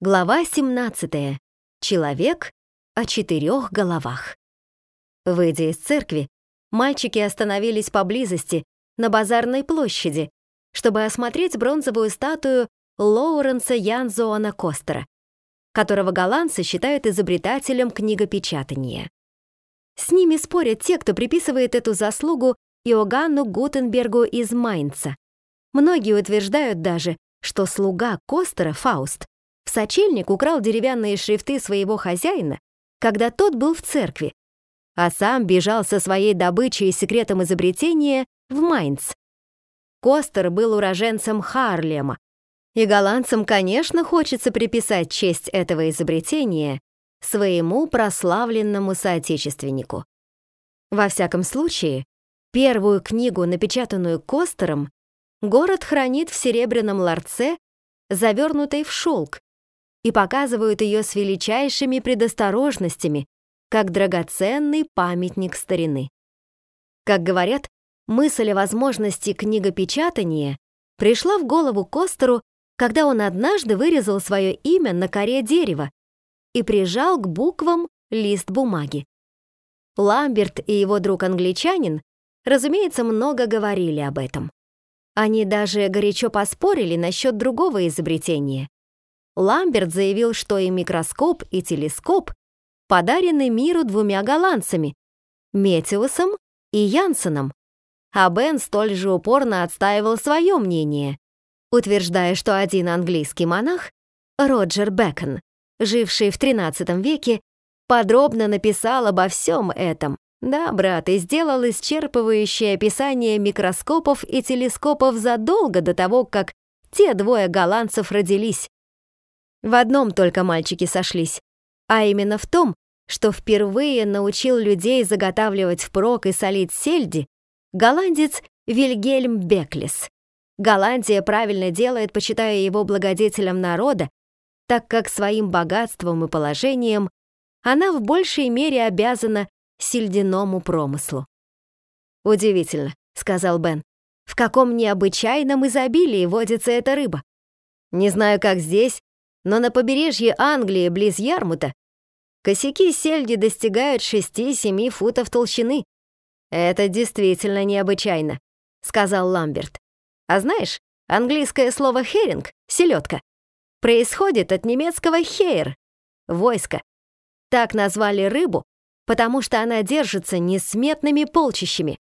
Глава 17. Человек о четырех головах. Выйдя из церкви, мальчики остановились поблизости, на базарной площади, чтобы осмотреть бронзовую статую Лоуренса Янзоана Костера, которого голландцы считают изобретателем книгопечатания. С ними спорят те, кто приписывает эту заслугу Иоганну Гутенбергу из Майнца. Многие утверждают даже, что слуга Костера, Фауст, сочельник украл деревянные шрифты своего хозяина, когда тот был в церкви, а сам бежал со своей добычей и секретом изобретения в Майнц. Костер был уроженцем Харлема, и голландцам, конечно, хочется приписать честь этого изобретения своему прославленному соотечественнику. Во всяком случае, первую книгу, напечатанную Костером, город хранит в серебряном ларце, завернутой в шелк, и показывают ее с величайшими предосторожностями, как драгоценный памятник старины. Как говорят, мысль о возможности книгопечатания пришла в голову Костеру, когда он однажды вырезал свое имя на коре дерева и прижал к буквам лист бумаги. Ламберт и его друг-англичанин, разумеется, много говорили об этом. Они даже горячо поспорили насчет другого изобретения Ламберт заявил, что и микроскоп, и телескоп подарены миру двумя голландцами — Метиусом и Янсеном, а Бен столь же упорно отстаивал свое мнение, утверждая, что один английский монах, Роджер Бэкон, живший в XIII веке, подробно написал обо всем этом. Да, брат, и сделал исчерпывающее описание микроскопов и телескопов задолго до того, как те двое голландцев родились. В одном только мальчики сошлись, а именно в том, что впервые научил людей заготавливать впрок и солить сельди голландец Вильгельм Беклис. Голландия правильно делает, почитая его благодетелем народа, так как своим богатством и положением она в большей мере обязана сельдяному промыслу. «Удивительно», — сказал Бен, — «в каком необычайном изобилии водится эта рыба. Не знаю, как здесь, но на побережье Англии, близ Ярмута, косяки сельди достигают 6-7 футов толщины. Это действительно необычайно, сказал Ламберт. А знаешь, английское слово «херинг» — селедка, происходит от немецкого «хейр» — войско. Так назвали рыбу, потому что она держится несметными полчищами.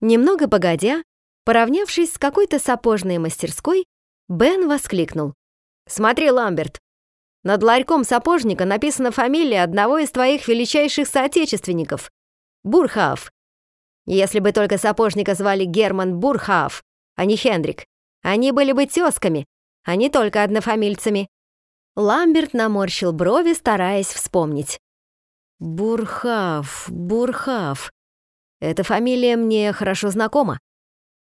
Немного погодя, поравнявшись с какой-то сапожной мастерской, Бен воскликнул. Смотри, Ламберт, над ларьком сапожника написана фамилия одного из твоих величайших соотечественников — Бурхаав. Если бы только сапожника звали Герман Бурхаав, а не Хендрик, они были бы тёзками, а не только однофамильцами. Ламберт наморщил брови, стараясь вспомнить. Бурхав, Бурхав. Эта фамилия мне хорошо знакома.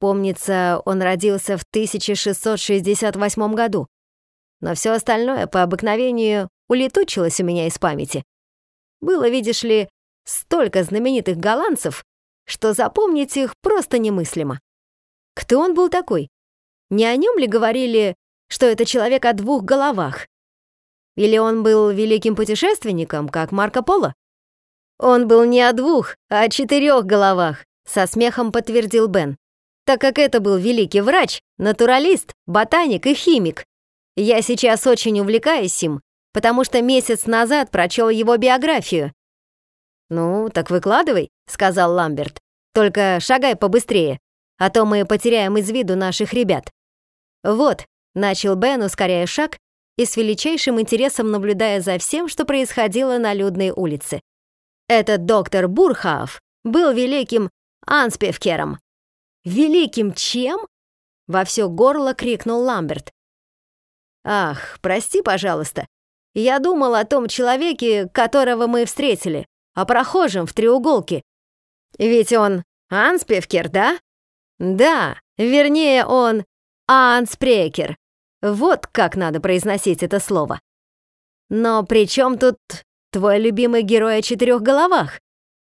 Помнится, он родился в 1668 году но все остальное по обыкновению улетучилось у меня из памяти. Было, видишь ли, столько знаменитых голландцев, что запомнить их просто немыслимо. Кто он был такой? Не о нем ли говорили, что это человек о двух головах? Или он был великим путешественником, как Марко Поло? Он был не о двух, а о четырех головах, со смехом подтвердил Бен, так как это был великий врач, натуралист, ботаник и химик, я сейчас очень увлекаюсь им, потому что месяц назад прочел его биографию». «Ну, так выкладывай», — сказал Ламберт. «Только шагай побыстрее, а то мы потеряем из виду наших ребят». «Вот», — начал Бен, ускоряя шаг и с величайшим интересом наблюдая за всем, что происходило на людной улице. Этот доктор Бурхаав был великим анспевкером. «Великим чем?» — во все горло крикнул Ламберт. «Ах, прости, пожалуйста. Я думал о том человеке, которого мы встретили, о прохожем в треуголке. Ведь он Анспевкер, да?» «Да, вернее, он Анспрекер. Вот как надо произносить это слово. Но при чем тут твой любимый герой о четырех головах?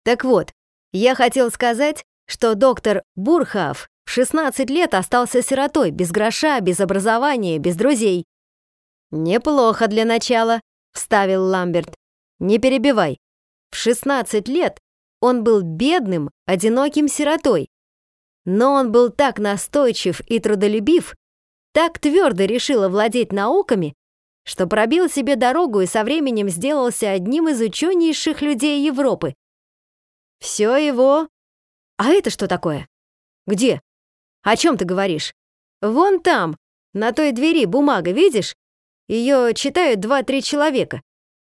Так вот, я хотел сказать, что доктор Бурхав в 16 лет остался сиротой, без гроша, без образования, без друзей. «Неплохо для начала», — вставил Ламберт. «Не перебивай. В 16 лет он был бедным, одиноким сиротой. Но он был так настойчив и трудолюбив, так твердо решил овладеть науками, что пробил себе дорогу и со временем сделался одним из ученейших людей Европы. Все его... А это что такое? Где? О чем ты говоришь? Вон там, на той двери бумага, видишь? Ее читают два-три человека.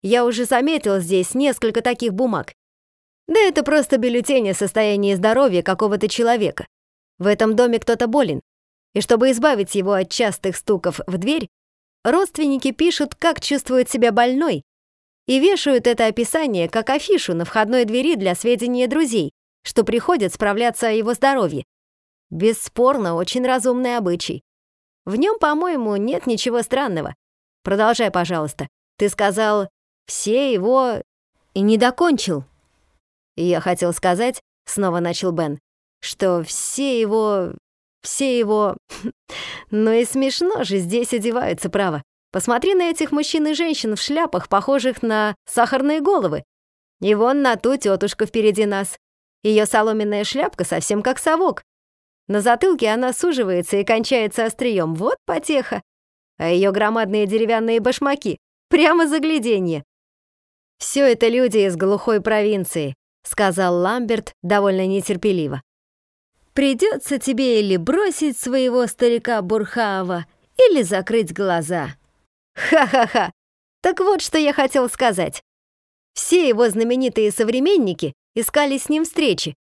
Я уже заметил здесь несколько таких бумаг. Да это просто бюллетень о состоянии здоровья какого-то человека. В этом доме кто-то болен. И чтобы избавить его от частых стуков в дверь, родственники пишут, как чувствует себя больной, и вешают это описание как афишу на входной двери для сведения друзей, что приходят справляться о его здоровье. Бесспорно, очень разумный обычай. В нем, по-моему, нет ничего странного. Продолжай, пожалуйста. Ты сказал, все его... И не докончил. Я хотел сказать, снова начал Бен, что все его... Все его... Ну и смешно же здесь одеваются, право. Посмотри на этих мужчин и женщин в шляпах, похожих на сахарные головы. И вон на ту тетушку впереди нас. Ее соломенная шляпка совсем как совок. На затылке она суживается и кончается острием. Вот потеха. А ее громадные деревянные башмаки. Прямо загляденье. «Все это люди из глухой провинции», — сказал Ламберт довольно нетерпеливо. «Придется тебе или бросить своего старика Бурхава, или закрыть глаза». «Ха-ха-ха! Так вот, что я хотел сказать. Все его знаменитые современники искали с ним встречи,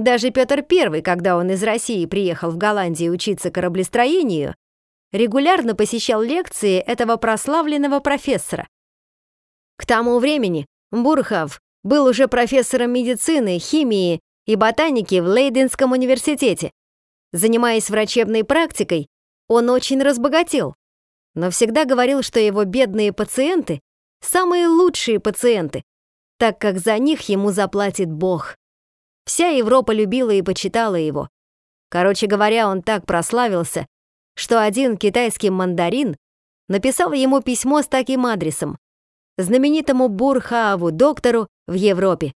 даже Петр I, когда он из России приехал в Голландию учиться кораблестроению, регулярно посещал лекции этого прославленного профессора. К тому времени Бурхав был уже профессором медицины, химии и ботаники в Лейденском университете. Занимаясь врачебной практикой, он очень разбогател, но всегда говорил, что его бедные пациенты – самые лучшие пациенты, так как за них ему заплатит Бог. Вся Европа любила и почитала его. Короче говоря, он так прославился, что один китайский мандарин написал ему письмо с таким адресом знаменитому Бурхааву доктору в Европе.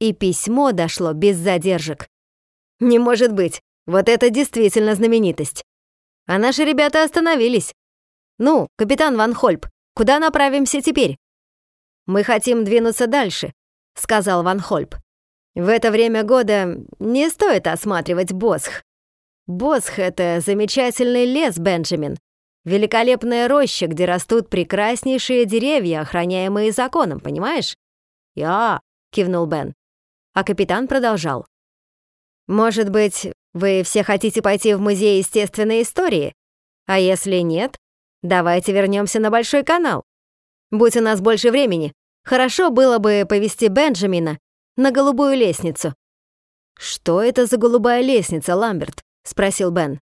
И письмо дошло без задержек. Не может быть, вот это действительно знаменитость. А наши ребята остановились. Ну, капитан Ван Хольп, куда направимся теперь? Мы хотим двинуться дальше, сказал Ван Хольп. В это время года не стоит осматривать Босх. Босх — это замечательный лес, Бенджамин. Великолепная роща, где растут прекраснейшие деревья, охраняемые законом, понимаешь? «Я», — кивнул Бен. А капитан продолжал. «Может быть, вы все хотите пойти в музей естественной истории? А если нет, давайте вернемся на Большой канал. Будь у нас больше времени, хорошо было бы повести Бенджамина на голубую лестницу». «Что это за голубая лестница, Ламберт?» — спросил Бен.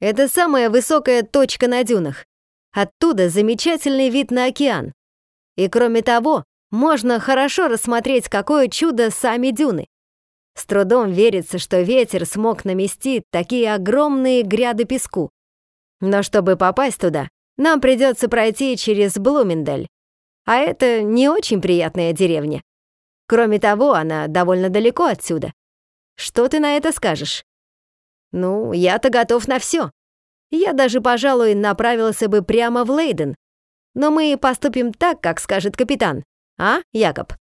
«Это самая высокая точка на дюнах. Оттуда замечательный вид на океан. И кроме того, можно хорошо рассмотреть, какое чудо сами дюны. С трудом верится, что ветер смог намести такие огромные гряды песку. Но чтобы попасть туда, нам придется пройти через Блумендель. А это не очень приятная деревня. Кроме того, она довольно далеко отсюда. Что ты на это скажешь? Ну, я-то готов на все. Я даже, пожалуй, направился бы прямо в Лейден. Но мы поступим так, как скажет капитан. А, Якоб?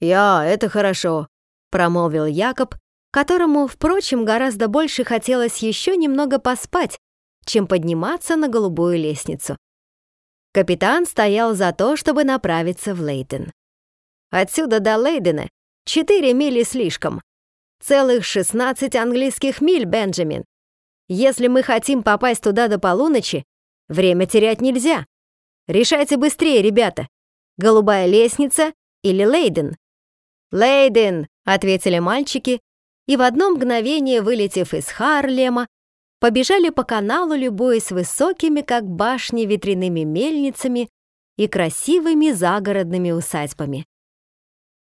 Я, это хорошо, промолвил Якоб, которому, впрочем, гораздо больше хотелось еще немного поспать, чем подниматься на голубую лестницу. Капитан стоял за то, чтобы направиться в Лейден. Отсюда до Лейдена 4 мили слишком. Целых 16 английских миль, Бенджамин. Если мы хотим попасть туда до полуночи, время терять нельзя. Решайте быстрее, ребята. Голубая лестница или Лейден? Лейден, ответили мальчики, и в одно мгновение, вылетев из Харлема, побежали по каналу, любуясь высокими, как башни, ветряными мельницами и красивыми загородными усадьбами.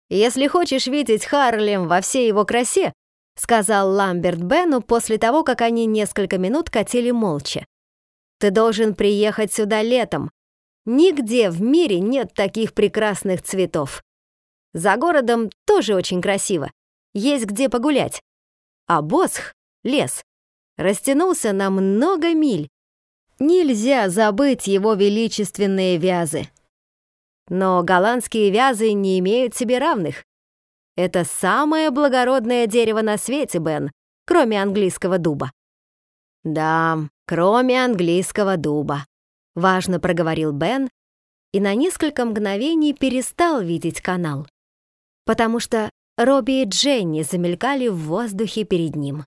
«Если хочешь видеть Харлем во всей его красе», сказал Ламберт Бену после того, как они несколько минут катили молча. Ты должен приехать сюда летом. Нигде в мире нет таких прекрасных цветов. За городом тоже очень красиво. Есть где погулять. А Босх, лес, растянулся на много миль. Нельзя забыть его величественные вязы. Но голландские вязы не имеют себе равных. Это самое благородное дерево на свете, Бен, кроме английского дуба. Да, кроме английского дуба, важно проговорил Бен и на несколько мгновений перестал видеть канал, потому что Робби и Дженни замелькали в воздухе перед ним.